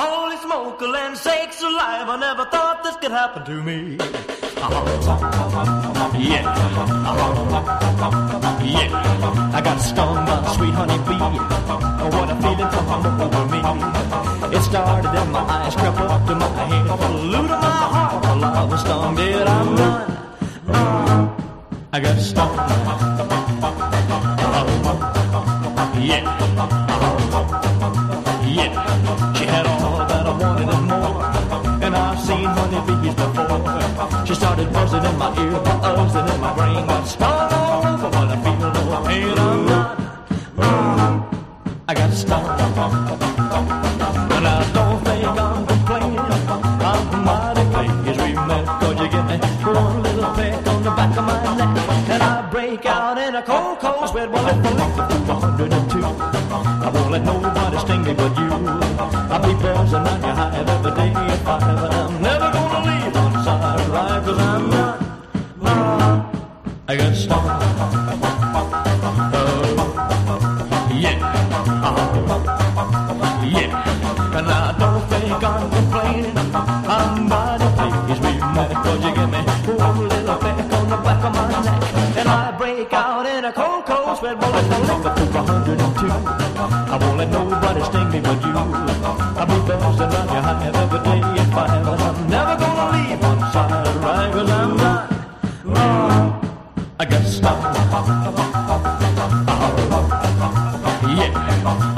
Holy smoke, land sakes alive, I never thought this could happen to me. Yeah. Yeah. I got stung by a sweet honey bee. Oh, what a feeling come over me. It started in my eyes, crept up to my head, to my heart. Well, I was stung, did I run? I got stung. Yeah. Yeah. She started buzzing in my ear, buzzing in my brain. Got stung all over, but I feel no. I'm not. I got stung. And I don't think I'm complaining. I'm mighty pleased we met. Cause you get me one little peck on the back of my neck. And I break out in a cold, cold sweat. Well, if I lick the 102, I won't let nobody sting me but you. I'll be buzzing Yeah. And I don't think I'm complaining. I'm mighty pleased we met. Cause you give me one little peck on the back of my neck. And I break out in a cold, cold sweat. Well, if I lick 102, I won't let nobody sting me but you. I'll be buzzing around your hive every day Oh.